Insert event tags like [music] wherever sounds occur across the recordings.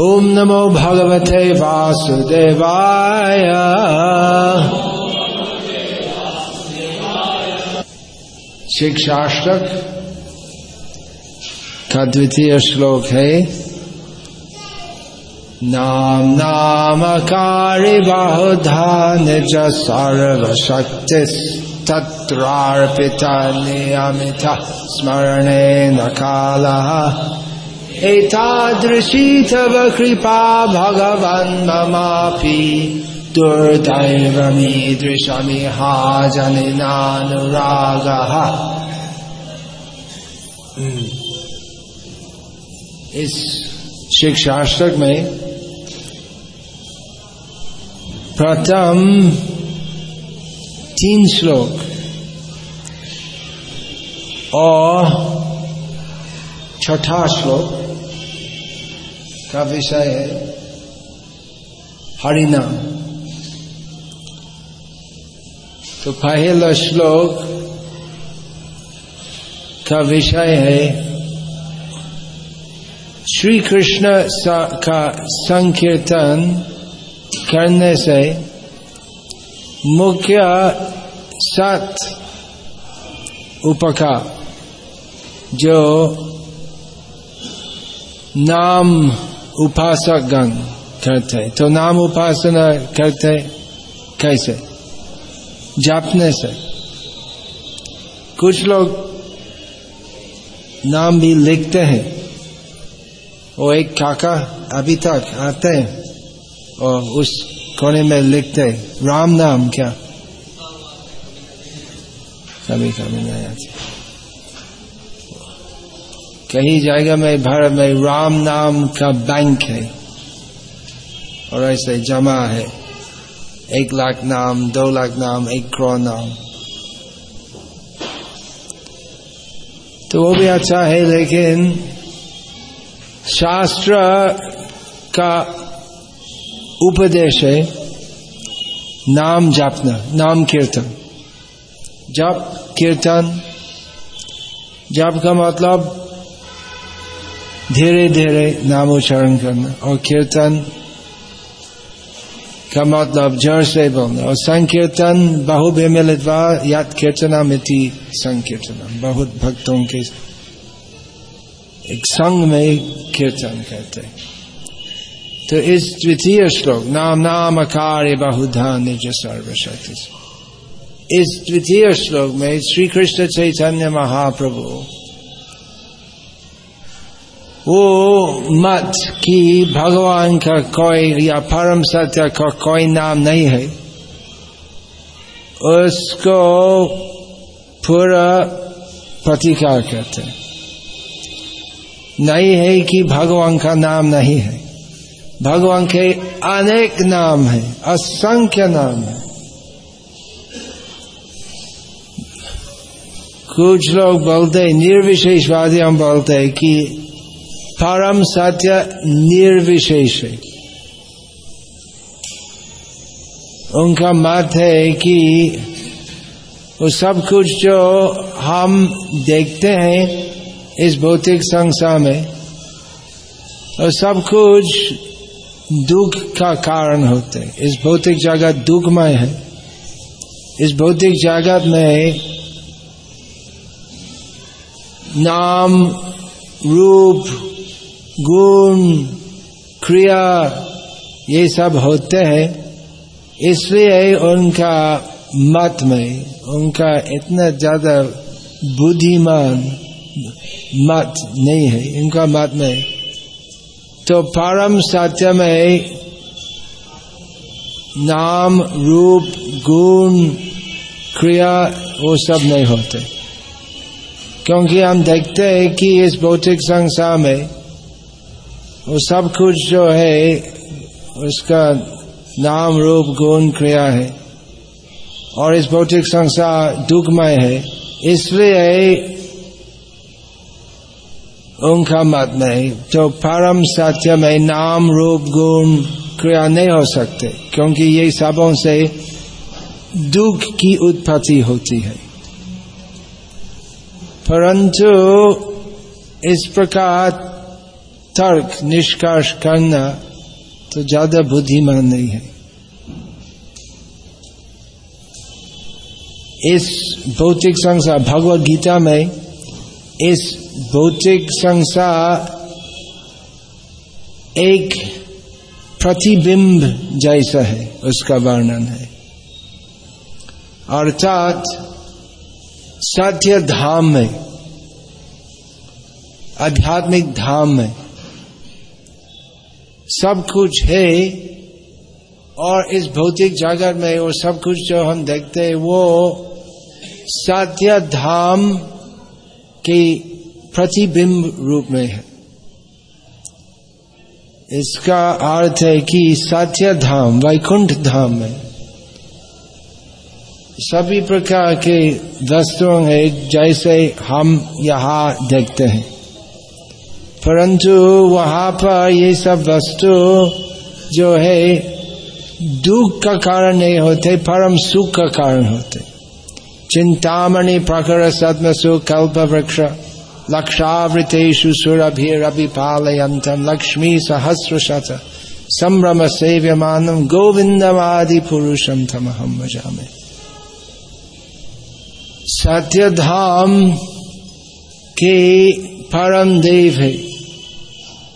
ॐ नमो भगवते वासुदेवाय। शिक्षाष्टक का द्वितीय श्लोक है। नाम नामकारि बहुधा निज सर्वशक्ति तत्रार्पिता नियमित स्मरणे न कालः। एतादृशी तव कृपा भगवन् ममापि दुर्दैवमीदृशमिहाजनिनानुरागः इस शिक्षाष्टक में प्रथम तीन श्लोक और छठा श्लोक का विषय है। हरिनाम तो पहला श्लोक का विषय है श्री कृष्ण का संकीर्तन करने से मुख्य सत उपकार जो नाम उपासक गण करते तो नाम उपासना करते कैसे? जापने से। कुछ लोग नाम भी लिखते हैं। वो एक काका अभी तक आते हैं और उस कोने में लिखते हैं। राम नाम क्या? कभी कभी नहीं आती। कहीं जगह में भारत में राम नाम का बैंक है। और ऐसे जमा है। एक लाख नाम, दो लाख नाम, एक करोड़ नाम। तो वो भी अच्छा है, लेकिन शास्त्र का उपदेश है नाम जापना, नाम कीर्तन। जप कीर्तन। जप का मतलब धीरे धीरे नाम उच्चारण करना। और कीर्तन का मतलब ज़ोर से बोलना। और संकीर्तन बहु बेमिलित याद कीर्तना मिति संकीर्तन। बहुत भक्तों के एक संग में कीर्तन करते। तो इस द्वितीय श्लोक, नाम नाम कार्य बहुधा निज सर्वशक्ति। इस द्वितीय श्लोक में श्री कृष्ण चैतन्य महाप्रभु वो मत कि भगवान का कोई या परम सत्य का कोई नाम नहीं है। उसको पूरा प्रतिकार करते नहीं है कि भगवान का नाम नहीं है। भगवान के अनेक नाम है, असंख्य नाम है। कुछ लोग बोलते निर्विशेषवादी हम बोलते हैं कि परम सत्य निर्विशेष है उनका मत है कि वो सब कुछ जो हम देखते हैं इस भौतिक संसार में और सब कुछ दुख का कारण होते हैं। इस भौतिक जगत दुखमय है। इस भौतिक जगत में नाम, रूप गुण, क्रिया, ये सब होते हैं। इसलिए उनका मत में, उनका इतना ज़्यादा बुद्धिमान मत नहीं है, इनका मत में। तो परम सत्य में नाम, रूप, गुण, क्रिया, वो सब नहीं होते। क्योंकि हम देखते हैं कि इस भौतिक संसार में वो सब कुछ जो है, उसका नाम रूप, गुण, क्रिया है। और इस भौतिक संसार दुखमय है। इसलिए उनका मत नहीं तो परम सत्य में नाम रूप, गुण, क्रिया नहीं हो सकते, क्योंकि ये सबों से दुख की उत्पत्ति होती है। परंतु इस प्रकार तर्क निष्कर्ष करना तो ज़्यादा बुद्धिमान नहीं है। इस भौतिक संसार, भगवत गीता में इस भौतिक संसार एक प्रतिबिंब जैसा है, उसका वर्णन है। अर्थात सत्य धाम में, आध्यात्मिक धाम में सब कुछ है और इस भौतिक जगत में वो सब कुछ जो हम देखते हैं, वो सत्य धाम के प्रतिबिंब रूप में है। इसका अर्थ है कि सत्य धाम वैकुंठ धाम में सभी प्रकार के वस्तुओं है जैसे हम यहाँ देखते हैं। परंतु वहाँ पर ये सब वस्तु जो है, दुख का कारण नहीं होते, परम सुख का कारण होते। चिंतामणि प्रकर सत्म सुख कल्प वृक्ष, लक्षावृतेषु सुरभिरभिपालयन्तम् लक्ष्मी सहस्रशत संभ्रम सेव्यमानम गोविंदमादि पुरुषम तमहम सत्य धाम के परम देव है।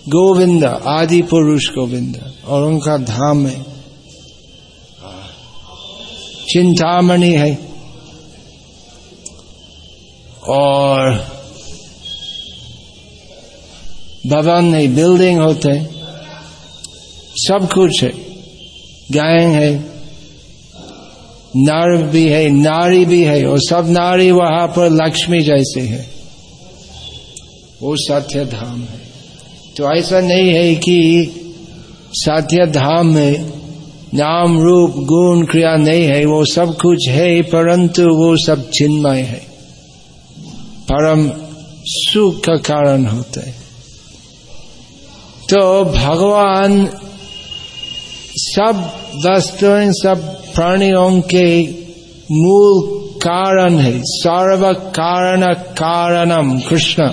गोविंद, आदि पुरुष गोविंद, और उनका धाम है। चिंतामणि है। और भवन है बिल्डिंग होते हैं। सब कुछ है। गाय है। नर भी है, नारी भी है, और सब नारी वहाँ पर लक्ष्मी जैसे है। वो सत्य धाम है। तो ऐसा नहीं है कि सत्य धाम में नाम, रूप, गुण, क्रिया नहीं है, वो सब कुछ है, परंतु वो सब चिन्मय है। परम सुख का कारण होता है। तो भगवान सब वस्तुएँ, सब प्राणियों के मूल कारण है। सर्व कारण कारणम, कृष्ण।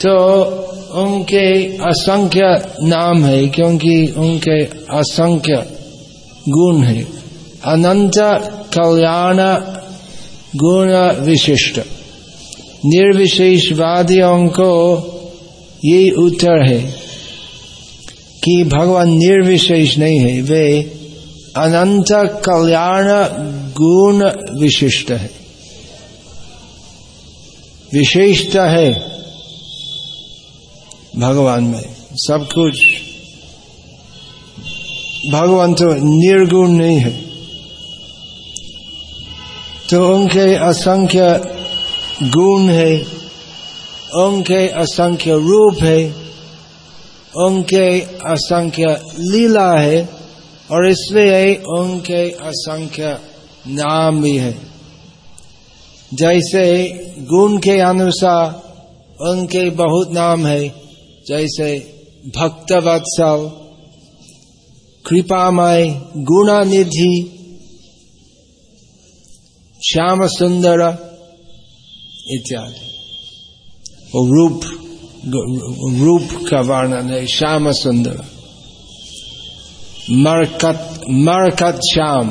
तो उनके असंख्य नाम है, क्योंकि उनके असंख्य गुण है। अनंत कल्याण गुण विशिष्ट। निर्विशेषवादियों को ये उत्तर है कि भगवान निर्विशेष नहीं है, वे अनंत कल्याण गुण विशिष्ट है। विशेषता है। भगवान में। सब कुछ भगवान तो निर्गुण नहीं है। तो उनके असंख्य गुण है, उनके असंख्य रूप है, उनके असंख्य लीला है, और इसलिए उनके असंख्य नाम भी है। जैसे गुण के अनुसार उनके बहुत नाम है। जैसे भक्त वत्सल कृपामय, गुणानिधि श्याम सुंदर इत्यादि रूप रूप का वर्णन है श्याम सुंदर मरकत मरकत श्याम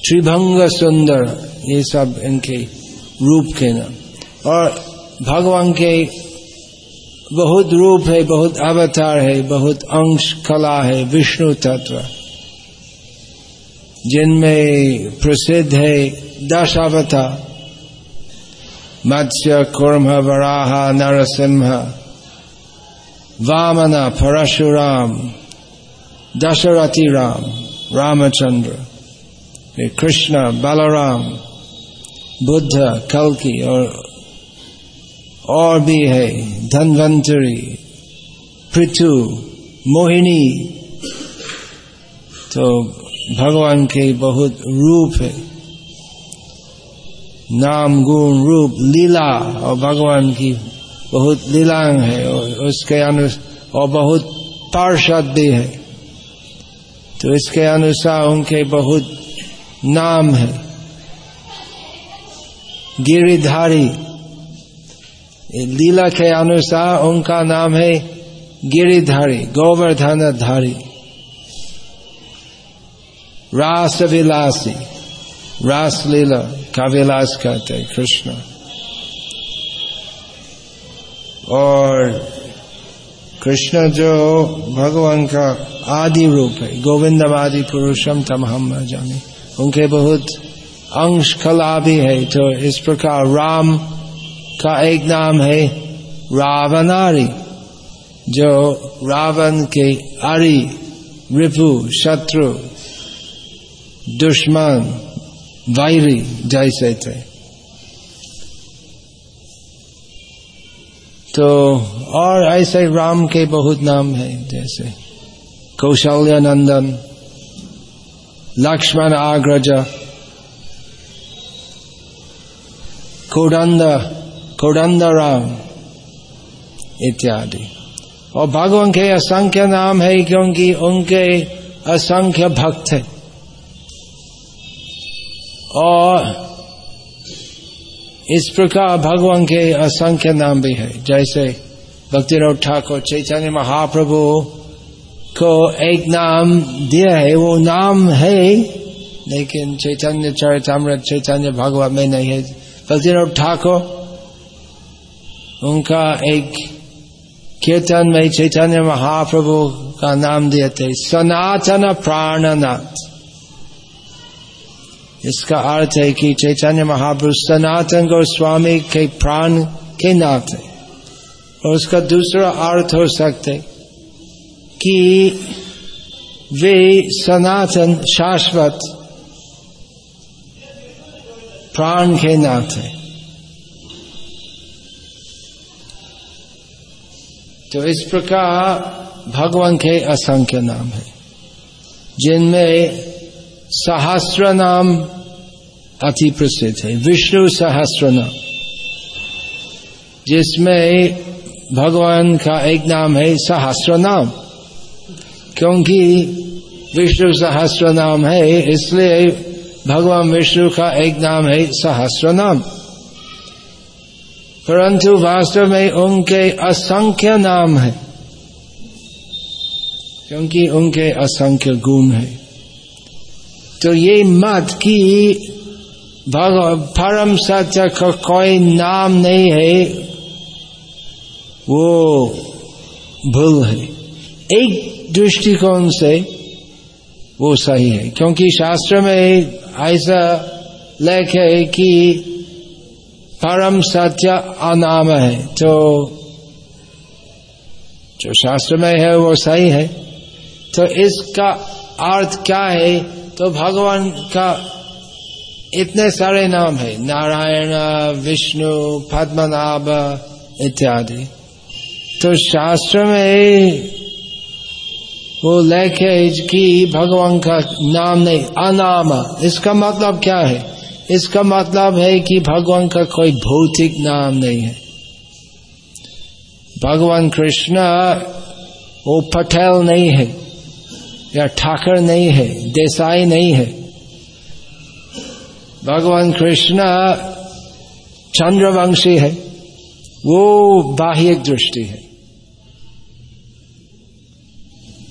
त्रिभंग सुंदर ये सब इनके रूप के नाम। और भगवान के बहुत रूप है, बहुत अवतार है, बहुत अंश कला है, विष्णु तत्व। जिनमें प्रसिद्ध है दश अवतार। मत्स्य, कुर्म, वराह, नरसिंह, वामना, परशुराम, दशरथी राम, रामचंद्र कृष्ण, बलराम, बुद्ध, कलकी और और भी है। धनवंतरी, पृथु, मोहिनी। तो भगवान के बहुत रूप है। नाम, गुण, रूप, लीला और भगवान की बहुत लीलांग है और उसके अनुसार और बहुत पार्षद भी है। तो इसके अनुसार उनके बहुत नाम है। गिरिधारी लीला के अनुसार उनका नाम है गिरिधारी गोवर्धन धारी रास विलासी रास लीला का विलास करते कृष्ण। और कृष्ण जो भगवान का आदि रूप है गोविंदम आदि पुरुषम तम हम जाने। उनके बहुत अंश कला भी है तो इस प्रकार राम का एक नाम है रावणारी, जो रावण के अरि, रिपु, शत्रु, दुश्मन वैरी जैसे थे। तो और ऐसे राम के बहुत नाम है, जैसे कौशल्य नंदन लक्ष्मण आग्रज, कोडंद कोडंद राम इत्यादि और भगवान के असंख्य नाम है क्योंकि उनके असंख्य भक्त है और इस प्रकार भगवान के असंख्य नाम भी है जैसे भक्ति ठाकुर चैतन्य महाप्रभु को एक नाम दिया है वो नाम है लेकिन चैतन्य चरितमृत चैतन्य भगवान में नहीं है भक्ति ठाकुर उनका एक कीर्तन में चैतन्य महाप्रभु का नाम दिए थे सनातन प्राणनाथ इसका अर्थ है कि चैतन्य महाप्रभु सनातन गोस्वामी के प्राण के नाथ है और उसका दूसरा अर्थ हो सकते कि वे सनातन शाश्वत प्राण के नाथ है तो इस प्रकार भगवान के असंख्य नाम है, जिनमें सहस्र नाम अति प्रसिद्ध है, विष्णु सहस्र नाम, जिसमें भगवान का एक नाम है सहस्र नाम। क्योंकि विष्णु सहस्र नाम है, इसलिए भगवान विष्णु का एक नाम है सहस्र नाम। परंतु वास्तव में उनके असंख्य नाम है, क्योंकि उनके असंख्य गुण है। तो ये मत कि परम सत्य का कोई नाम नहीं है, वो भूल है। एक दृष्टिकोण से वो सही है, क्योंकि शास्त्र में ऐसा लेख है कि परम सत्य अनाम है। तो जो शास्त्र में है, वो सही है। तो इसका अर्थ क्या है? तो भगवान का इतने सारे नाम है। नारायण, विष्णु, पद्मनाभ इत्यादि। तो शास्त्र में वो लेखे कि भगवान का नाम नहीं, अनाम। इसका मतलब क्या है? इसका मतलब है कि भगवान का कोई भौतिक नाम नहीं है। भगवान कृष्ण वो पटेल नहीं है, या ठाकर नहीं है, देसाई नहीं है। भगवान कृष्ण चंद्रवंशी है, वो बाह्य दृष्टि है।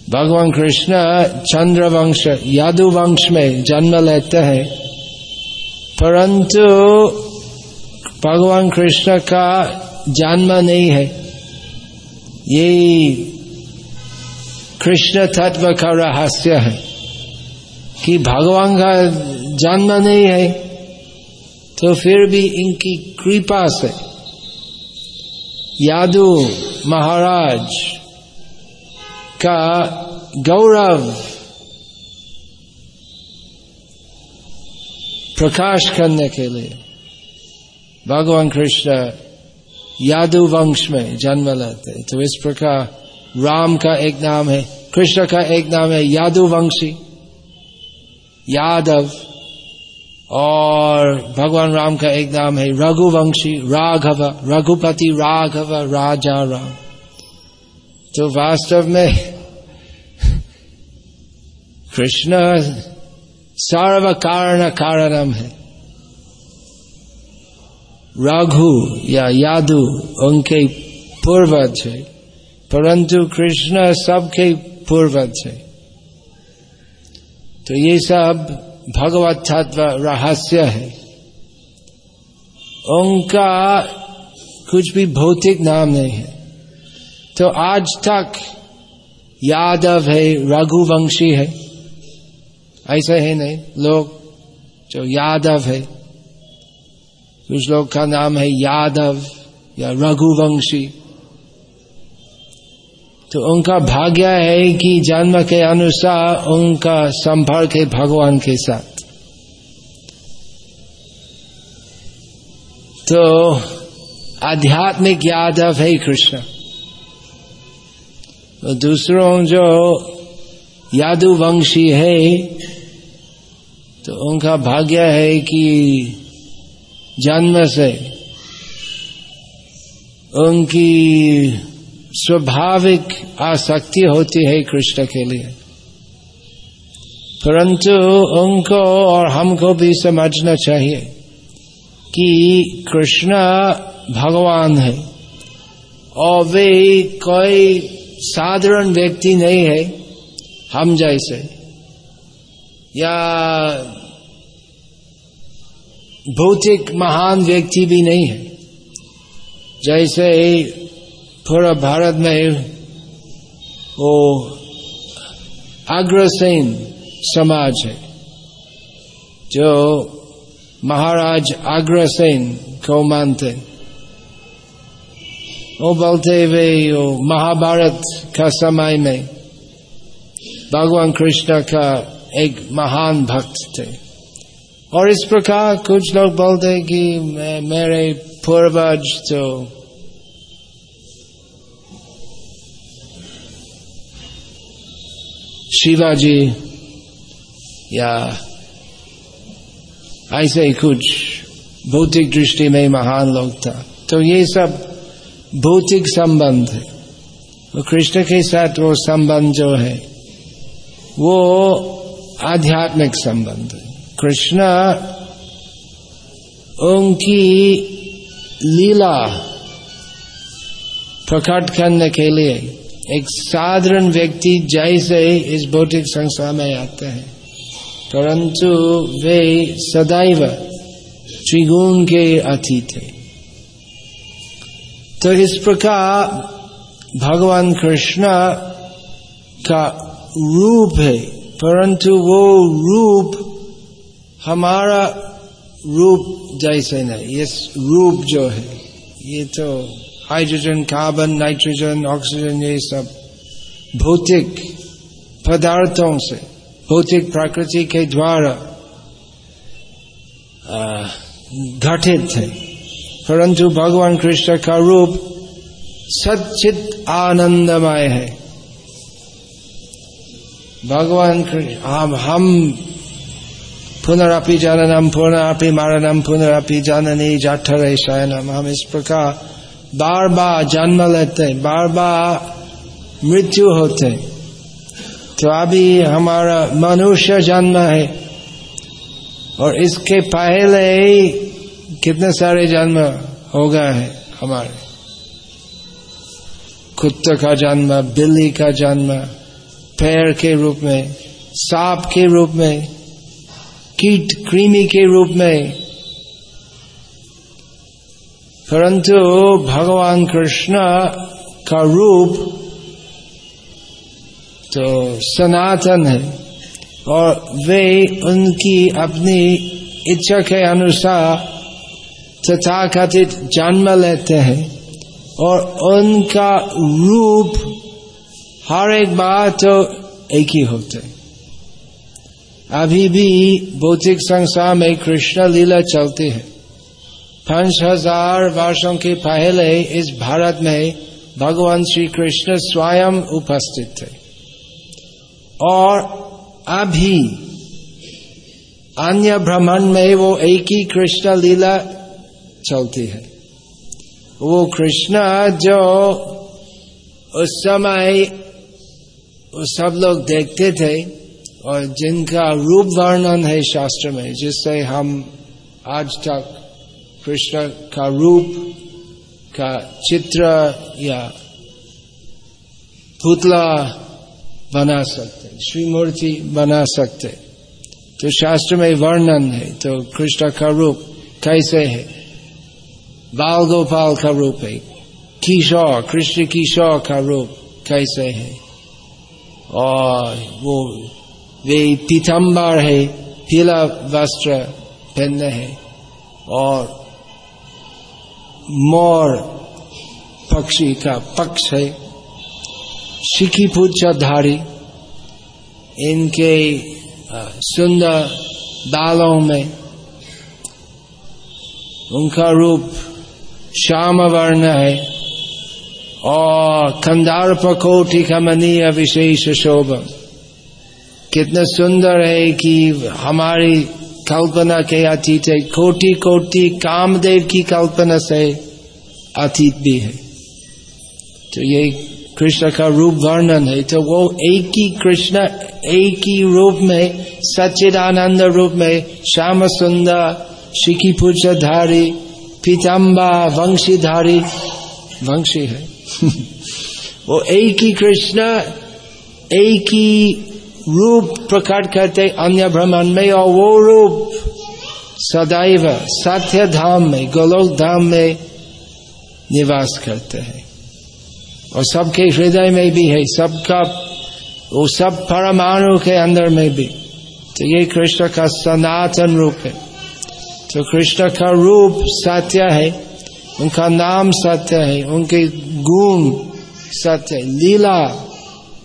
भगवान कृष्ण चंद्रवंश यादुवंश में जन्म लेते हैं। परंतु भगवान कृष्ण का जन्म नहीं है। ये कृष्ण तत्व का रहस्य है कि भगवान का जन्म नहीं है तो फिर भी इनकी कृपा से यादू महाराज का गौरव प्रकाश करने के लिए। भगवान कृष्ण यादव वंश में जन्म लेते तो इस प्रकार राम का एक नाम है, कृष्ण का एक नाम है यादव वंशी। यादव और भगवान राम का एक नाम है रघुवंशी राघव, रघुपति राघव, राजा राम। तो वास्तव में [laughs] कृष्ण सर्व कारण कारणम है राघु या यादु उनके पूर्वज है परंतु कृष्ण सबके पूर्वज है तो ये सब भगवत तत्व रहस्य है उनका कुछ भी भौतिक नाम नहीं है तो आज तक यादव है रघुवंशी है ऐसा है नहीं। लोग जो यादव है, कुछ लोग का नाम है यादव या रघुवंशी। तो उनका भाग्य है कि जन्म के अनुसार उनका संपर्क है भगवान के साथ। तो आध्यात्मिक यादव है कृष्ण। दूसरों जो यादुवंशी है तो उनका भाग्य है कि जन्म से उनकी स्वाभाविक आसक्ति होती है कृष्ण के लिए। परंतु उनको और हमको भी समझना चाहिए कि कृष्ण भगवान है और वे कोई साधारण व्यक्ति नहीं है, हम जैसे। या भौतिक महान व्यक्ति भी नहीं है। जैसे पूरा भारत में वो अग्रसेन समाज है, जो महाराज अग्रसेन को मानते वो बोलते वो महाभारत का समय में भगवान कृष्ण का एक महान भक्त थे। और इस प्रकार कुछ लोग बोलते कि मेरे पूर्वज तो शिवाजी या ऐसे कुछ भौतिक दृष्टि में महान लोग था। तो ये सब भौतिक संबंध है। वो कृष्ण के साथ वो संबंध जो है, वो आध्यात्मिक संबंध। कृष्ण, उनकी लीला प्रकट करने के लिए एक साधारण व्यक्ति जैसे इस भौतिक संसार में आते हैं। परंतु वे सदैव त्रिगुण के अतीत थे तो इस प्रकार भगवान कृष्ण का रूप है। परंतु वो रूप हमारा रूप जैसे नहीं। ये रूप जो है, ये तो हाइड्रोजन, कार्बन, नाइट्रोजन, ऑक्सीजन, ये सब भौतिक पदार्थों से, भौतिक प्रकृति के द्वारा घटित है। परंतु भगवान कृष्ण का रूप सचित आनंदमय है। भगवान हम हम पुनरअपि जननम पुनरअपि मारणम पुनरअपि जननी जाठर शयनम। हम इस प्रकार बार बार जन्म लेते बार बार मृत्यु होते। तो अभी हमारा मनुष्य जन्म है, और इसके पहले ही कितने सारे जन्म हो गए हैं हमारे? कुत्ते का जन्म, बिल्ली का जन्म पैर के रूप में, सांप के रूप में, कीट, कृमि के रूप में। परंतु भगवान कृष्ण का रूप तो सनातन है और वे उनकी अपनी इच्छा के अनुसार तथा कथित जन्म लेते हैं और उनका रूप हर एक बार तो एक ही होते। अभी भी भौतिक संसार में कृष्ण लीला चलती है। पाँच हज़ार वर्षों के पहले इस भारत में भगवान श्री कृष्ण स्वयं उपस्थित थे। और अभी अन्य ब्रह्मांड में वो एक ही कृष्ण लीला चलती है। वो कृष्ण जो उस समय उस सब लोग देखते थे और जिनका रूप वर्णन है शास्त्र में, जिससे हम आज तक कृष्ण का रूप, का चित्र या पुतला बना सकते श्री मूर्ति बना सकते। तो शास्त्र में वर्णन है तो कृष्ण का रूप कैसे है? बाल गोपाल का रूप है, किशोर, कृष्ण किशोर का रूप कैसे है? और वो, वे पीतम्बर है पीला वस्त्र पहनते हैं। और मोर पक्षी का पक्ष है शिखी धारी। इनके सुंदर बालों में उनका रूप श्याम वर्ण है। और कंदार पकोटि कमनीय विशेष शोभा कितना सुंदर है कि हमारी कल्पना के अतीत है। कोटि कोटि कामदेव की कल्पना से अतीत भी है। तो ये कृष्ण का रूप वर्णन है। तो वो एक ही कृष्ण, एक ही रूप में, सच्चिदानंद रूप में श्याम सुंदर शिखी धारी पीताम्बा वंशीधारी, वंशी है। वो एक ही कृष्ण, एक ही रूप प्रकट करते, अन्य ब्रह्मांड में और वो रूप सदैव सत्य धाम में, गोलोक धाम में निवास करते हैं। और सबके हृदय में भी है, सबका, वो सब परमाणु के अंदर में भी। तो ये कृष्ण का सनातन रूप है। तो कृष्ण का रूप सत्य है उनका नाम सत्य है, उनके गुण सत्य है, लीला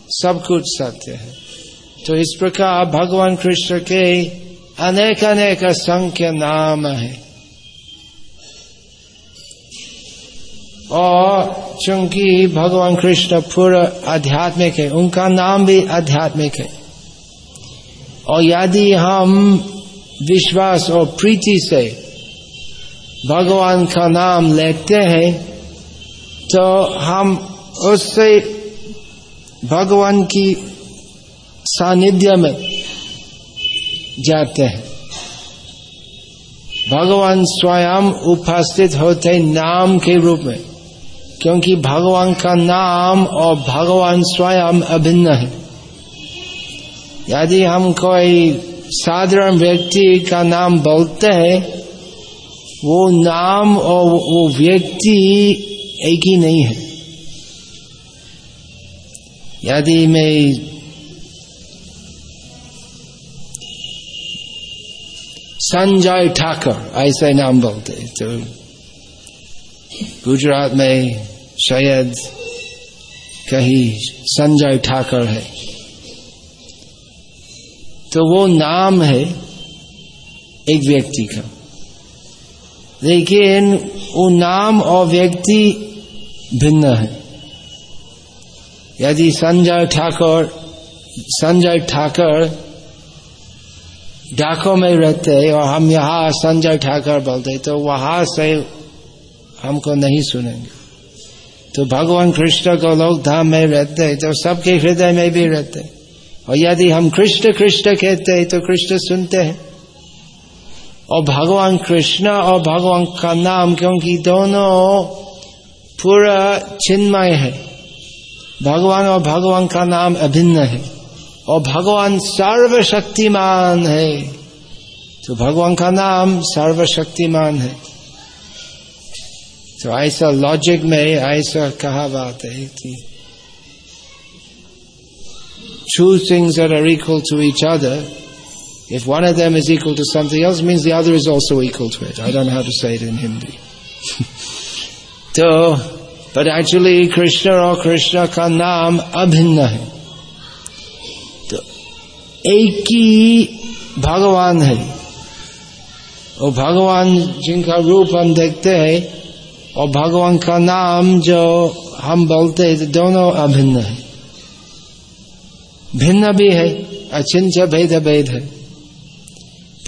सब कुछ सत्य है। तो इस प्रकार भगवान कृष्ण के अनेक अनेक असंख्य नाम है। और चूँकि भगवान कृष्ण पूरा आध्यात्मिक है, उनका नाम भी आध्यात्मिक है। और यदि हम विश्वास और प्रीति से भगवान का नाम लेते हैं तो हम उससे भगवान की सानिध्य में जाते हैं। भगवान स्वयं उपस्थित होते नाम के रूप में, क्योंकि भगवान का नाम और भगवान स्वयं अभिन्न है। यदि हम कोई साधारण व्यक्ति का नाम बोलते हैं वो नाम और वो व्यक्ति एक ही नहीं है। यदि मैं संजय ठाकर, ऐसे नाम बोलते तो गुजरात में शायद कहीं संजय ठाकर है। तो वो नाम है एक व्यक्ति का। लेकिन वो नाम और व्यक्ति भिन्न है। यदि संजय ठाकुर, संजय ठाकर डाको में रहते और हम यहाँ संजय ठाकर बोलते तो वहाँ से हमको नहीं सुनेंगे। तो भगवान कृष्ण को लोग धाम में रहते तो सबके हृदय में भी रहते और यदि हम कृष्ण कृष्ण कहते हैं तो कृष्ण सुनते हैं। और भगवान कृष्ण और भगवान का नाम क्योंकि दोनों पूरा चिन्मय है। भगवान और भगवान का नाम अभिन्न है। और भगवान सर्वशक्तिमान है। तो भगवान का नाम सर्वशक्तिमान है। तो ऐसा लॉजिक में ऐसा कहा बात है कि two things that are equal to each other, If one of them is equal to something else, it means the other is also equal to it. I don't know how to say it in Hindi. [laughs] so, but actually, Krishna or Krishna ka naam abhinna hai. To, eki Bhagavan hai. O Bhagavan jinka roop hum dekhte hai, o Bhagavan ka naam jo hum bolte hai, dono abhinna hai. Bhinna bhi hai, achincha bheda bheda.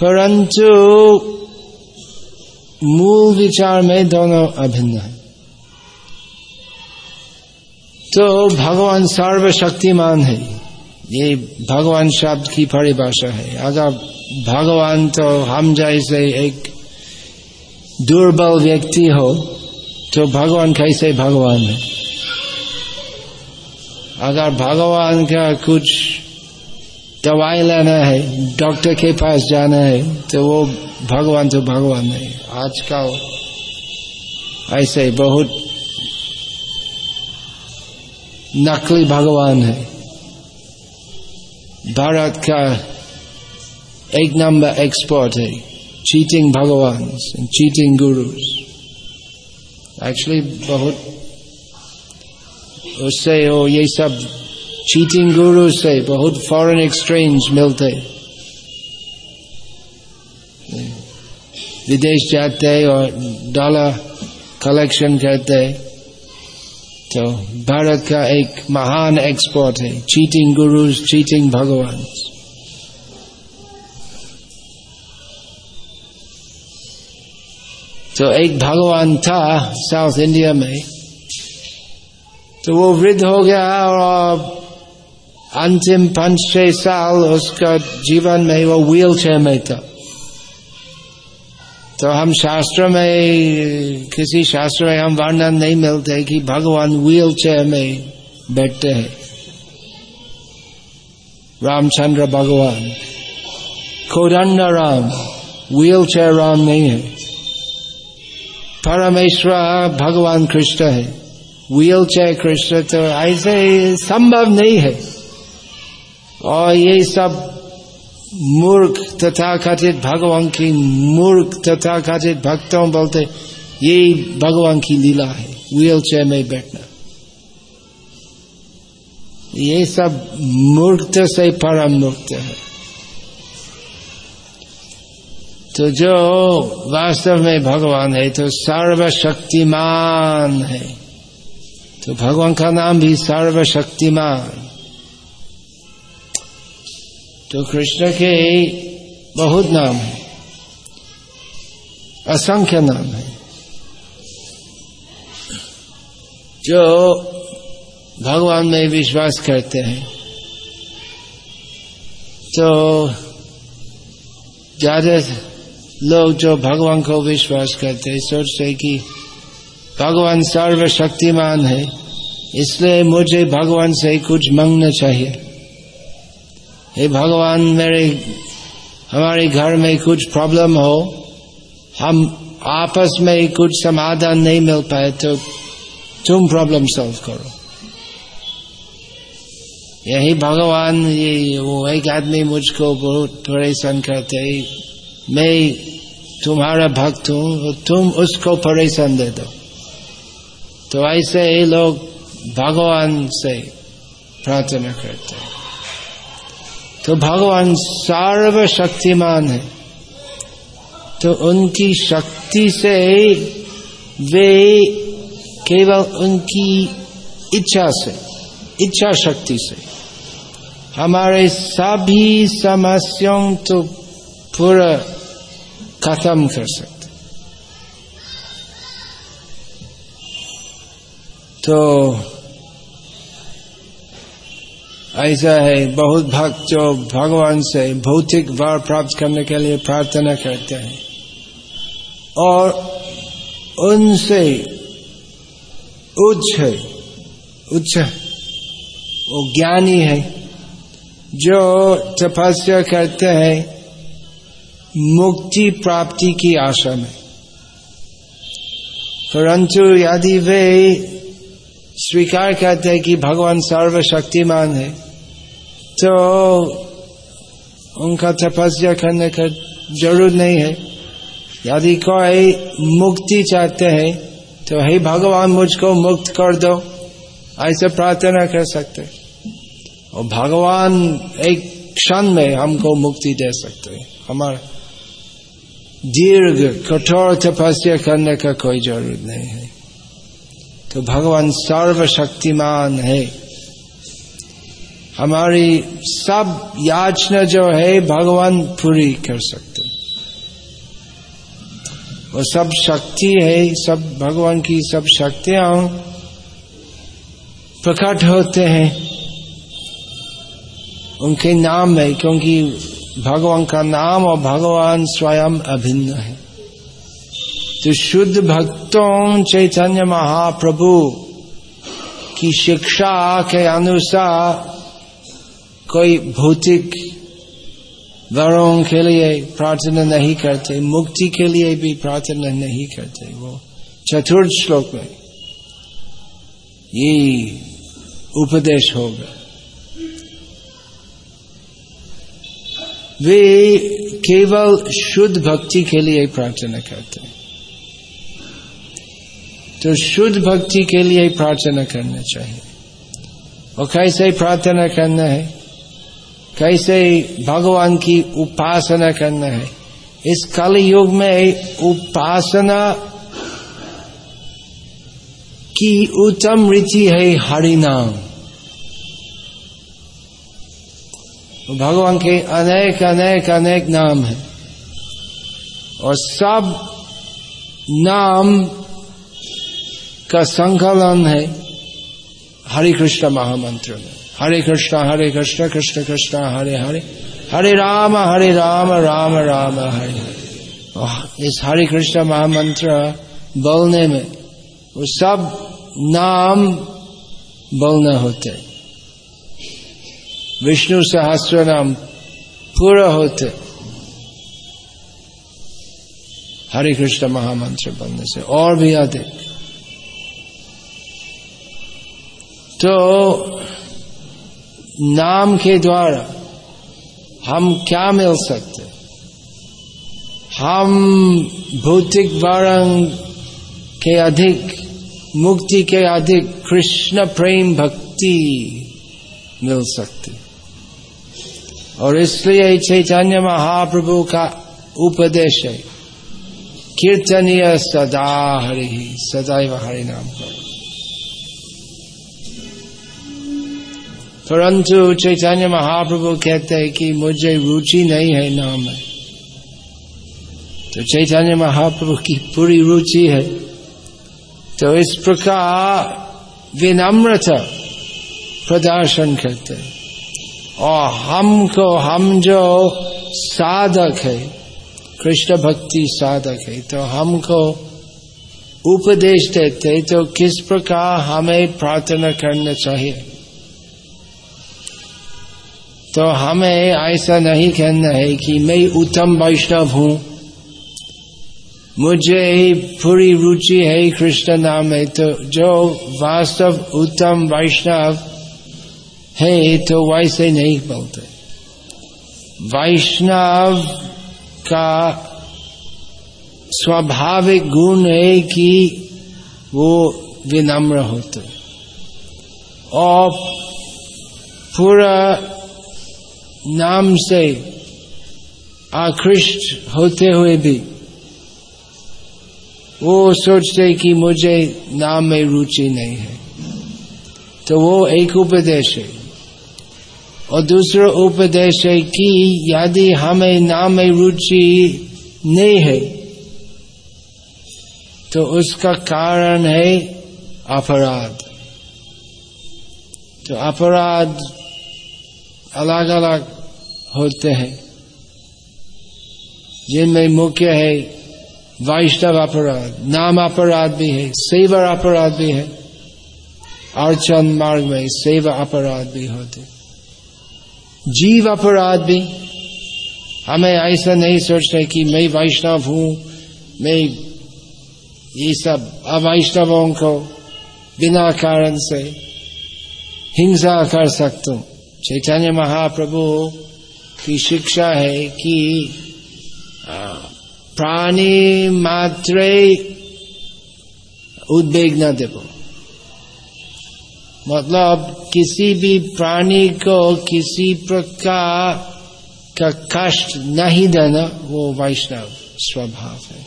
परंतु मूल विचार में दोनों अभिन्न है। तो भगवान सर्वशक्तिमान है। ये भगवान शब्द की परिभाषा है। अगर भगवान तो हम जैसे एक दुर्बल व्यक्ति हो तो भगवान कैसे भगवान है? अगर भगवान का कुछ दवाई लेना है, डॉक्टर के पास जाना है तो वो भगवान तो भगवान है। आज आजकल ऐसे बहुत नकली भगवान है। भारत का एक नंबर एक्सपोर्ट है। चीटिंग भगवान चीटिंग गुरुज एक्चुअली बहुत उससे वो ये सब चीटिंग गुरु से बहुत फॉरेन एक्सचेंज मिलते विदेश जाते और डॉलर कलेक्शन करते तो भारत का एक महान एक्सपोर्ट है चीटिंग गुरुज चीटिंग भगवान तो एक भगवान था साउथ इंडिया में तो वो वृद्ध हो गया और अंतिम पाँच छह साल उसका जीवन में वो व्हील चेयर में था तो हम शास्त्र में किसी शास्त्र में हम वर्णन नहीं मिलते कि भगवान व्हील चेयर में बैठते हैं रामचंद्र भगवान कोदंड राम व्हील चेयर राम नहीं है परमेश्वर भगवान कृष्ण है व्हील चेयर कृष्ण तो ऐसे संभव नहीं है और ये सब मूर्ख तथा कथित भगवान की मूर्ख तथा कथित भक्तों बोलते, ये भगवान की लीला है व्हील चेयर में बैठना। ये सब मूर्ख से परम मुक्त है। तो जो वास्तव में भगवान है तो सर्वशक्तिमान है। तो भगवान का नाम भी सर्वशक्तिमान। तो कृष्ण के बहुत नाम है। असंख्य नाम है। जो भगवान में विश्वास करते हैं तो ज़्यादा लोग जो भगवान को विश्वास करते हैं सोचते कि भगवान सर्वशक्तिमान है, इसलिए मुझे भगवान से कुछ मांगना चाहिए। हे भगवान, मेरे, हमारे घर में कुछ प्रॉब्लम हो, हम आपस में कुछ समाधान नहीं मिल पाए तो तुम प्रॉब्लम सॉल्व करो। यही भगवान, ये, वो एक आदमी मुझको बहुत परेशान करते मैं तुम्हारा भक्त हूँ, तुम उसको परेशान दे दो। तो ऐसे ही लोग भगवान से प्रार्थना करते हैं। तो भगवान सर्वशक्तिमान है। तो उनकी शक्ति से वे केवल उनकी इच्छा से, इच्छा शक्ति से। हमारे सभी समस्याओं तो पूरा खत्म कर सकते। तो ऐसा है, बहुत भक्त जो भगवान से भौतिक वार प्राप्त करने के लिए प्रार्थना करते हैं। और उनसे उच्च है, उच्च वो ज्ञानी है, जो तपस्या करते हैं, मुक्ति प्राप्ति की आशा में। परंतु यदि वे स्वीकार करते हैं कि भगवान सर्वशक्तिमान है। तो उनका तपस्या करने का ज़रूरत नहीं है। यदि कोई मुक्ति चाहते हैं तो हे भगवान, मुझको मुक्त कर दो। ऐसे प्रार्थना कर सकते और भगवान एक क्षण में हमको मुक्ति दे सकते हैं। हमारा दीर्घ, कठोर तपस्या करने का कोई ज़रूरत नहीं है। तो भगवान सर्वशक्तिमान है। हमारी सब याचना जो है, भगवान पूरी कर सकते वो सब शक्ति है, सब भगवान की सब शक्तियाँ प्रकट होते हैं। उनके नाम में क्योंकि भगवान का नाम और भगवान स्वयं अभिन्न है। तो शुद्ध भक्तों चैतन्य महाप्रभु की शिक्षा के अनुसार कोई भौतिक वरों के लिए प्रार्थना नहीं करते, मुक्ति के लिए भी प्रार्थना नहीं करते वो चतुर्थ श्लोक में ये उपदेश होगा। वे केवल शुद्ध भक्ति के लिए प्रार्थना करते हैं। तो शुद्ध भक्ति के लिए प्रार्थना करना चाहिए। और कैसे प्रार्थना करना है, कैसे भगवान की उपासना करना है, इस कल युग में उपासना की उत्तम रीति है हरिनाम। भगवान के अनेक अनेक अनेक नाम है। और सब नाम का संकलन है हरे कृष्ण महामंत्र में। हरे कृष्ण हरे कृष्ण कृष्ण कृष्ण, हरे हरे। हरे राम हरे राम राम राम, हरे हरे। इस हरे कृष्ण महामंत्र बोलने में वो सब नाम बोलना होते। विष्णु सहस्र नाम पूरा होते। हरे कृष्ण महामंत्र बोलने से और भी अधिक। तो नाम के द्वारा हम क्या मिल सकते? हम भौतिक वरंग के अधिक, मुक्ति के अधिक कृष्ण प्रेम भक्ति मिल सकती। और इसलिए चैतन्य महाप्रभु का उपदेश है, कीर्तनीय सदा हरि, सदैव हरि नाम करो परंतु चैतन्य महाप्रभु कहते हैं कि मुझे रुचि नहीं है नाम में। तो चैतन्य महाप्रभु की पूरी रुचि है। तो इस प्रकार विनम्रता प्रदर्शन करते हैं। और हमको हम जो साधक है, कृष्ण भक्ति साधक है तो हमको उपदेश देते तो किस प्रकार हमें प्रार्थना करना चाहिए? तो हमें ऐसा नहीं कहना है कि मैं उत्तम वैष्णव हूँ। मुझे पूरी रुचि है कृष्ण नाम में तो जो वास्तव उत्तम वैष्णव है तो वैसे नहीं बोलते। वैष्णव का स्वाभाविक गुण है कि वो विनम्र होते। और पूरा नाम से आकृष्ट होते हुए भी वो सोचते कि मुझे नाम में रुचि नहीं है। तो वो एक उपदेश है। और दूसरा उपदेश है कि यदि हमें नाम में रुचि नहीं है तो उसका कारण है अपराध। तो अपराध अलग अलग होते हैं। जिनमें मुख्य है वैष्णव अपराध, नाम अपराध भी है सेवा अपराध भी है, अर्चन मार्ग में सेवा अपराध भी होते जीव अपराध भी। हमें ऐसा नहीं सोचते कि मैं वैष्णव हूँ, मैं ये सब अवैष्णवों को बिना कारण से हिंसा कर सकता हूँ। चैतन्य महाप्रभु की शिक्षा है कि प्राणी मात्र उद्वेग न देव। मतलब किसी भी प्राणी को किसी प्रकार का कष्ट नहीं देना, वो वैष्णव स्वभाव है।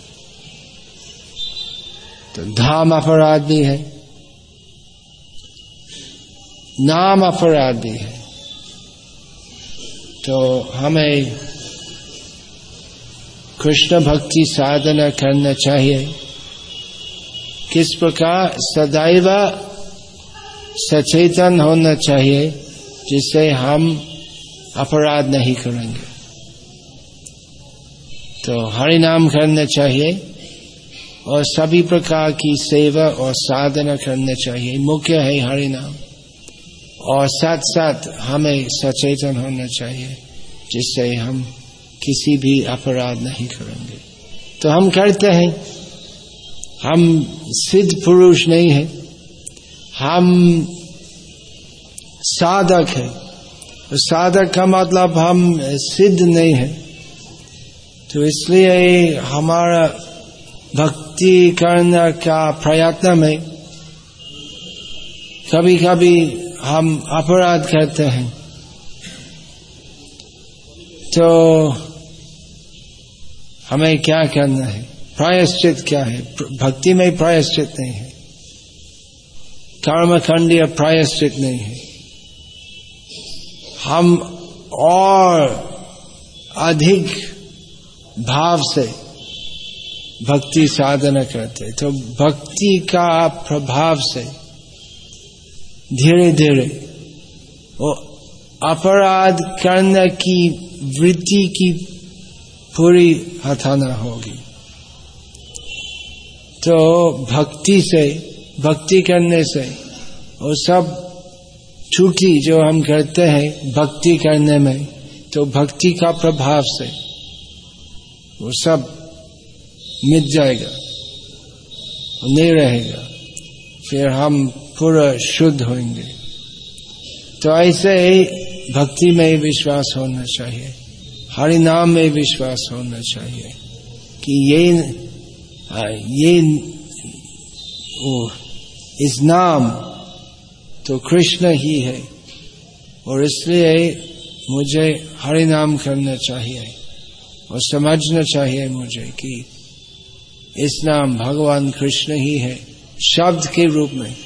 तो धाम अपराध है। नाम अपराध है। तो हमें कृष्ण भक्ति साधना करना चाहिए। किस प्रकार सदैव सचेतन होना चाहिए, जिससे हम अपराध नहीं करेंगे। तो हरि नाम करना चाहिए और सभी प्रकार की सेवा और साधना करने चाहिए। मुख्य है हरि नाम और साथ साथ हमें सचेतन होना चाहिए, जिससे हम किसी भी अपराध नहीं करेंगे। तो हम करते हैं, हम सिद्ध पुरुष नहीं है, हम साधक है। साधक का मतलब हम सिद्ध नहीं है। तो इसलिए हमारा भक्ति करने का प्रयत्न में कभी कभी हम अपराध करते हैं। तो हमें क्या करना है? प्रायश्चित क्या है? भक्ति में प्रायश्चित नहीं है। कर्मखंड या प्रायश्चित नहीं है। हम और अधिक भाव से भक्ति साधना करते तो भक्ति का प्रभाव से धीरे धीरे। वो अपराध करने की वृत्ति की पूरी हथाना होगी। तो भक्ति से, भक्ति करने से वो सब छुट्टी जो हम करते हैं भक्ति करने में तो भक्ति का प्रभाव से वो सब मिट जाएगा नहीं रहेगा। फिर हम पूरा शुद्ध होंगे। तो ऐसे ही भक्ति में ही विश्वास होना चाहिए। हरि नाम में विश्वास होना चाहिए कि ये ये ओ, इस नाम तो कृष्ण ही है। और इसलिए मुझे हरि नाम करना चाहिए और समझना चाहिए मुझे कि इस नाम भगवान कृष्ण ही है शब्द के रूप में।